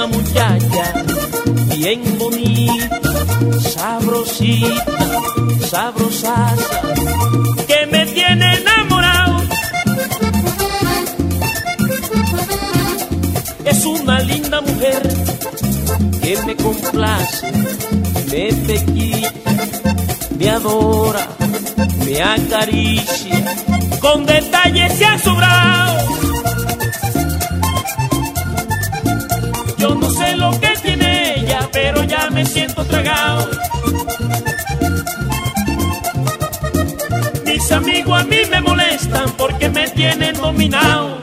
una muchacha bien bonita, sabrosita, sabrosasa, que me tiene enamorado. Es una linda mujer que me complace, me pequita, me adora, me acaricia, con detalles se ha me siento tragado. Mis amigos a mí me molestan porque me tienen dominado.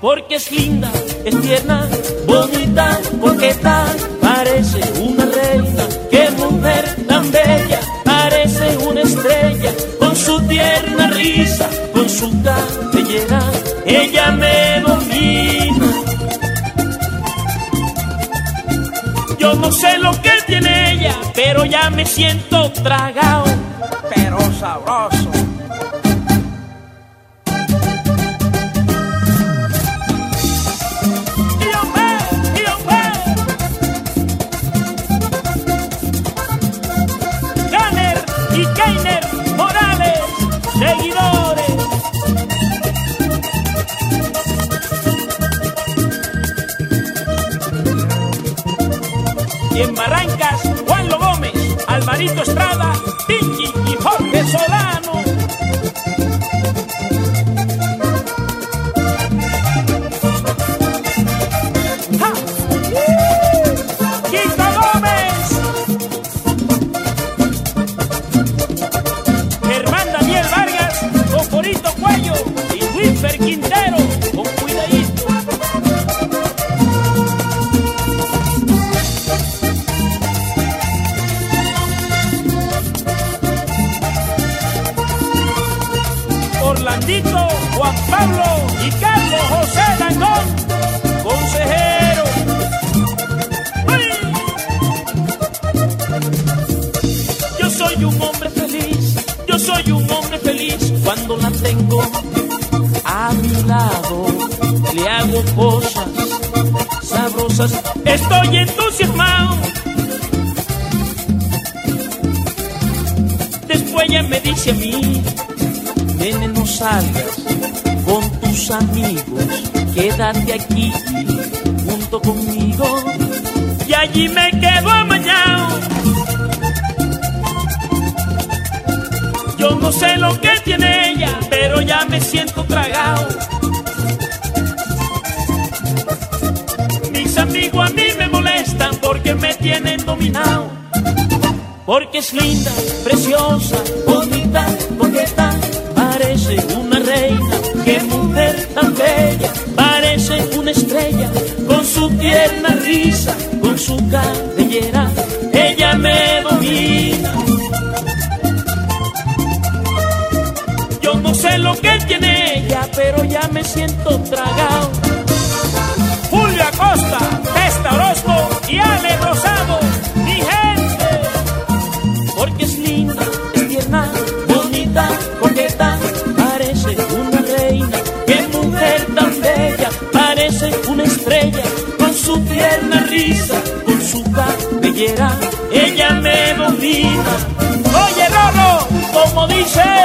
Porque es linda, es tierna, bonita, coqueta, parece una reina. Qué mujer tan bella, parece una estrella. Con su tierna risa, con su cabellera, ella Yo no sé lo que tiene ella, pero ya me siento tragado, pero sabroso. Ganer y Keiner Morales, seguidores. Y en Barrancas, Juan Lo Gómez, Alvarito Estrada, Pinchi y Jorge Solano. ¡Ja! Juan Pablo y Carlos José Langón, consejero. Yo soy un hombre feliz, yo soy un hombre feliz cuando la tengo a mi lado. Le hago cosas sabrosas, estoy entusiasmado. Después ella me dice a mí, salgas con tus amigos, quédate aquí junto conmigo. Y allí me quedo amañado. Yo no sé lo que tiene ella, pero ya me siento tragado. Mis amigos a mí me molestan porque me tienen dominado. Porque es linda, preciosa, bonita, coqueta, parece una reina. Qué mujer tan bella, parece una estrella. Con su tierna risa, con su cabellera, ella me domina. Yo no sé lo que tiene ella, pero ya me siento tragado. Julio Acosta, Testa Orozco ella me domina. Oye, Rorro, como dice